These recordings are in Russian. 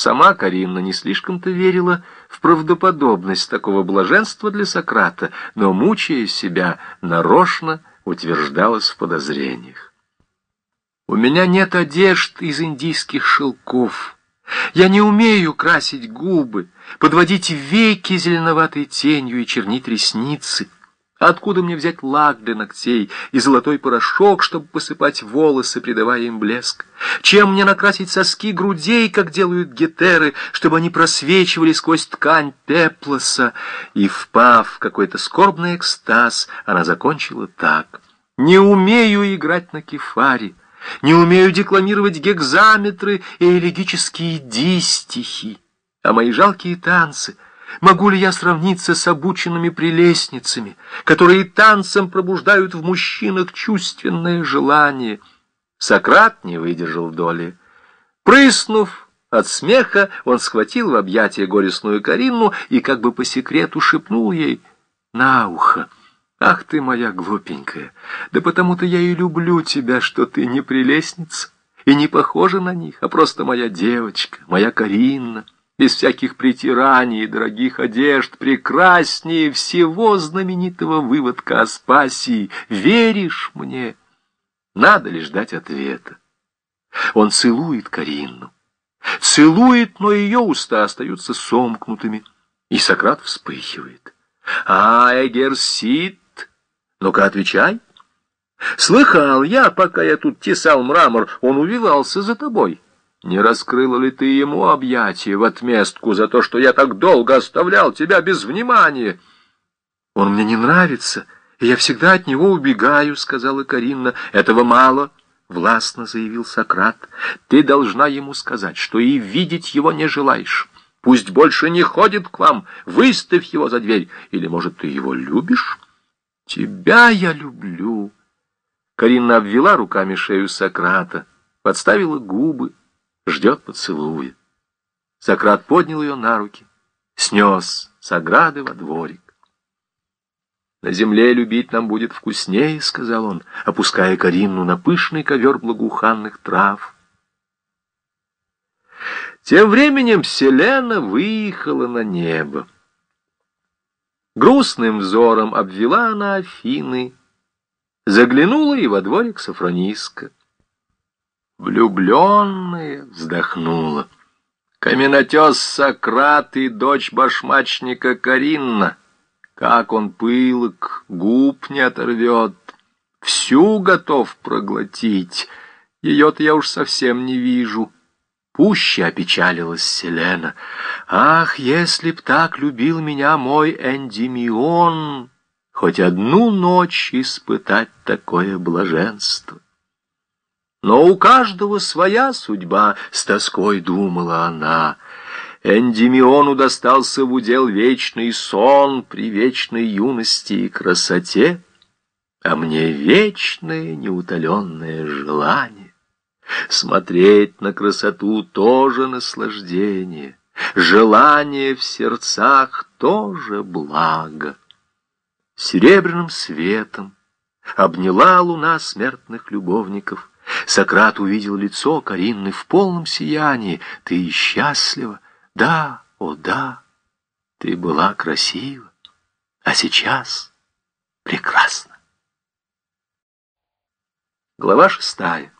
Сама Каринна не слишком-то верила в правдоподобность такого блаженства для Сократа, но, мучая себя, нарочно утверждалась в подозрениях. «У меня нет одежд из индийских шелков. Я не умею красить губы, подводить веки зеленоватой тенью и чернить ресницы». Откуда мне взять лак для ногтей и золотой порошок, чтобы посыпать волосы, придавая им блеск? Чем мне накрасить соски грудей, как делают гетеры, чтобы они просвечивали сквозь ткань пеплоса? И, впав в какой-то скорбный экстаз, она закончила так. «Не умею играть на кефаре, не умею декламировать гекзаметры и элегические дистихи, а мои жалкие танцы — Могу ли я сравниться с обученными прелестницами, которые танцем пробуждают в мужчинах чувственное желание? Сократ не выдержал доли. Прыснув от смеха, он схватил в объятия горестную Карину и как бы по секрету шепнул ей на ухо. «Ах ты моя глупенькая! Да потому-то я и люблю тебя, что ты не прелестница и не похожа на них, а просто моя девочка, моя Карина» без всяких притираний дорогих одежд, прекраснее всего знаменитого выводка Аспасии. Веришь мне? Надо ли ждать ответа? Он целует Каринну. Целует, но ее уста остаются сомкнутыми. И Сократ вспыхивает. «А, Эгерсит, ну-ка отвечай. Слыхал я, пока я тут тесал мрамор, он увивался за тобой». Не раскрыла ли ты ему объятия в отместку за то, что я так долго оставлял тебя без внимания? Он мне не нравится, и я всегда от него убегаю, — сказала Каринна. Этого мало, — властно заявил Сократ. Ты должна ему сказать, что и видеть его не желаешь. Пусть больше не ходит к вам, выставь его за дверь. Или, может, ты его любишь? Тебя я люблю. Каринна обвела руками шею Сократа, подставила губы, ждет поцелуя. Сократ поднял ее на руки, снес с ограды во дворик. «На земле любить нам будет вкуснее», — сказал он, опуская Каринну на пышный ковер благоуханных трав. Тем временем Селена выехала на небо. Грустным взором обвела она Афины, заглянула и во дворик Сафрониска. Влюбленная вздохнула. Каменотес Сократ и дочь башмачника Каринна. Как он пылок, губ не оторвет. Всю готов проглотить. Ее-то я уж совсем не вижу. Пуще опечалилась Селена. Ах, если б так любил меня мой Эндимион, хоть одну ночь испытать такое блаженство. Но у каждого своя судьба, с тоской думала она. Эндимиону достался в удел вечный сон при вечной юности и красоте, а мне вечное неутоленное желание. Смотреть на красоту тоже наслаждение, желание в сердцах тоже благо. Серебряным светом обняла луна смертных любовников, Сократ увидел лицо Каринны в полном сиянии. Ты счастлива? Да, о да, ты была красива, а сейчас прекрасна. Глава шестая.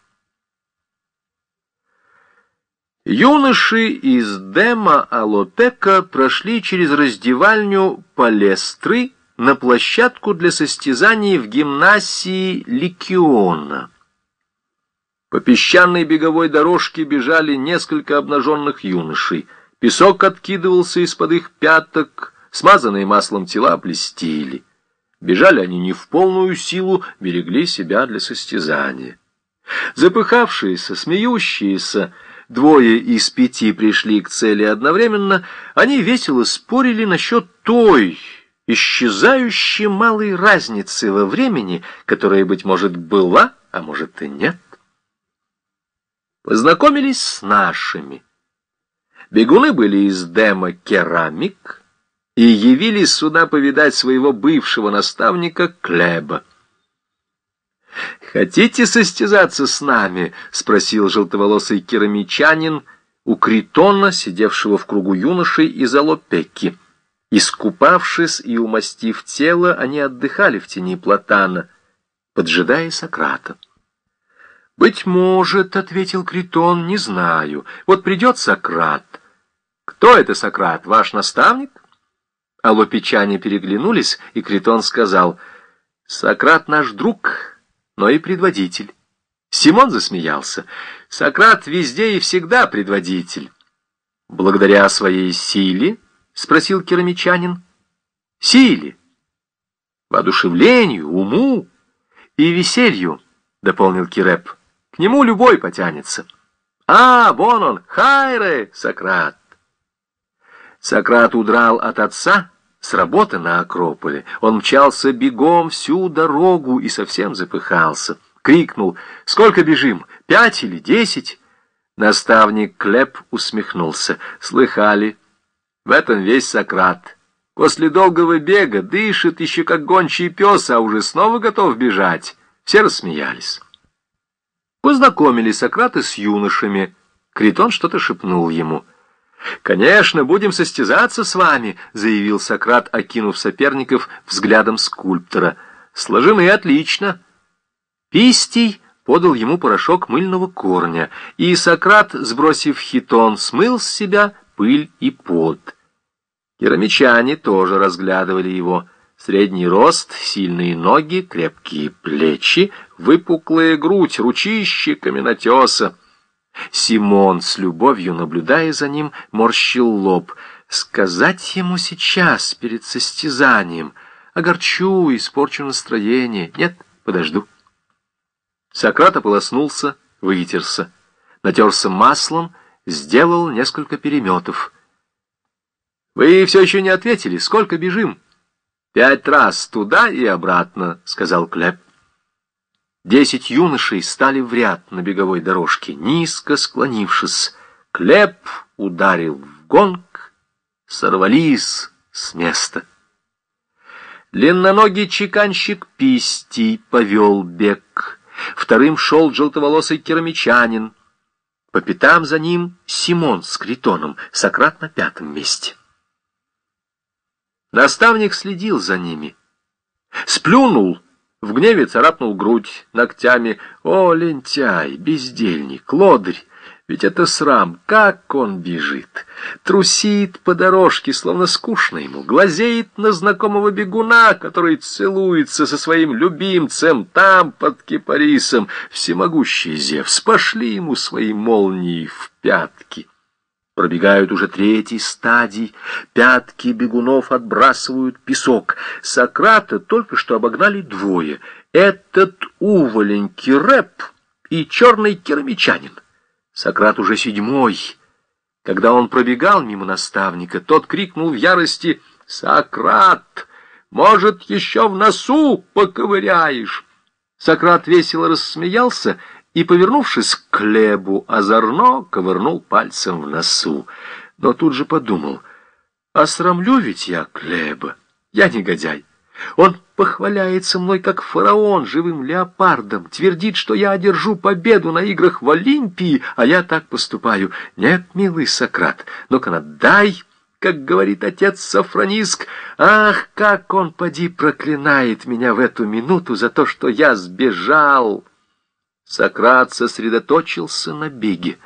Юноши из Дема Алотека прошли через раздевальню Палестры на площадку для состязаний в гимнасии Ликиона. По песчаной беговой дорожке бежали несколько обнаженных юношей. Песок откидывался из-под их пяток, смазанные маслом тела блестели. Бежали они не в полную силу, берегли себя для состязания. Запыхавшиеся, смеющиеся, двое из пяти пришли к цели одновременно, они весело спорили насчет той, исчезающей малой разницы во времени, которая, быть может, была, а может и нет познакомились с нашими. Бегуны были из Дема Керамик и явились сюда повидать своего бывшего наставника Клеба. «Хотите состязаться с нами?» — спросил желтоволосый керамичанин, у Критона, сидевшего в кругу юношей из Алопекки. Искупавшись и умастив тело, они отдыхали в тени платана, поджидая Сократа. «Быть может, — ответил Критон, — не знаю. Вот придет Сократ. Кто это Сократ, ваш наставник?» Алопечане переглянулись, и Критон сказал, «Сократ наш друг, но и предводитель». Симон засмеялся. «Сократ везде и всегда предводитель». «Благодаря своей силе?» — спросил керамичанин. «Силе, воодушевлению, уму и веселью», — дополнил Киреп. «К нему любой потянется». «А, вон он, Хайре, Сократ!» Сократ удрал от отца с работы на Акрополе. Он мчался бегом всю дорогу и совсем запыхался. Крикнул «Сколько бежим? Пять или десять?» Наставник Клеп усмехнулся. «Слыхали? В этом весь Сократ. После долгого бега дышит еще как гончий пес, а уже снова готов бежать». Все рассмеялись. Познакомили Сократа с юношами. Критон что-то шепнул ему. «Конечно, будем состязаться с вами», — заявил Сократ, окинув соперников взглядом скульптора. «Сложены отлично». Пистий подал ему порошок мыльного корня, и Сократ, сбросив хитон, смыл с себя пыль и пот. Керамичане тоже разглядывали его. Средний рост, сильные ноги, крепкие плечи, выпуклая грудь, ручище каменотеса. Симон, с любовью наблюдая за ним, морщил лоб. Сказать ему сейчас, перед состязанием, огорчу, испорчу настроение. Нет, подожду. Сократ ополоснулся, вытерся, натерся маслом, сделал несколько переметов. «Вы все еще не ответили, сколько бежим?» «Пять раз туда и обратно», — сказал Клеп. Десять юношей стали в ряд на беговой дорожке, низко склонившись. Клеп ударил в гонг, сорвались с места. Длинноногий чеканщик Пистий повел бег. Вторым шел желтоволосый керамичанин. По пятам за ним Симон с Критоном, Сократ на пятом месте. Наставник следил за ними. Сплюнул — в гневе царапнул грудь ногтями. О, лентяй, бездельник, лодырь! Ведь это срам, как он бежит! Трусит по дорожке, словно скучно ему, глазеет на знакомого бегуна, который целуется со своим любимцем там, под кипарисом. Всемогущий Зевс, пошли ему свои молнии в пятки. Пробегают уже третий стадий, пятки бегунов отбрасывают песок. Сократа только что обогнали двое. Этот уволень Киреп и черный керамичанин. Сократ уже седьмой. Когда он пробегал мимо наставника, тот крикнул в ярости «Сократ, может, еще в носу поковыряешь?» Сократ весело рассмеялся и, повернувшись к Клебу, озорно ковырнул пальцем в носу. Но тут же подумал, осрамлю ведь я Клеба, я негодяй. Он похваляется мной, как фараон, живым леопардом, твердит, что я одержу победу на играх в Олимпии, а я так поступаю. Нет, милый Сократ, ну-ка надай, как говорит отец Сафрониск. Ах, как он, поди, проклинает меня в эту минуту за то, что я сбежал!» Сократ сосредоточился на беге,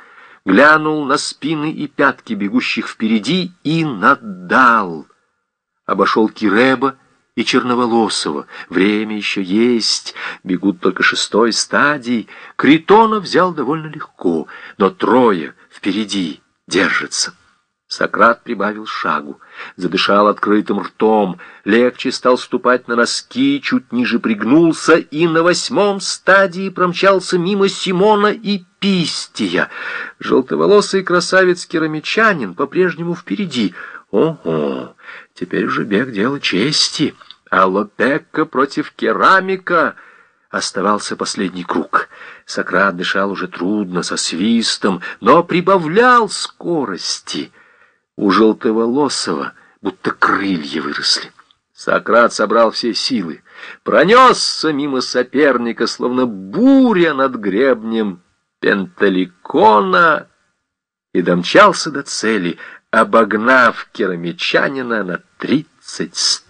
глянул на спины и пятки бегущих впереди и надал. Обошел Киреба и Черноволосого. Время еще есть, бегут только шестой стадии. Критона взял довольно легко, но трое впереди держатся. Сократ прибавил шагу, задышал открытым ртом, легче стал ступать на носки, чуть ниже пригнулся и на восьмом стадии промчался мимо Симона и Пистия. Желтоволосый красавец-керамичанин по-прежнему впереди. Ого, теперь уже бег дело чести, а Лопекка против керамика — Оставался последний круг. Сократ дышал уже трудно, со свистом, но прибавлял скорости — у желтоволосого будто крылья выросли. Сократ собрал все силы, пронесся мимо соперника, словно буря над гребнем Пенталикона, и домчался до цели, обогнав керамичанина на тридцать.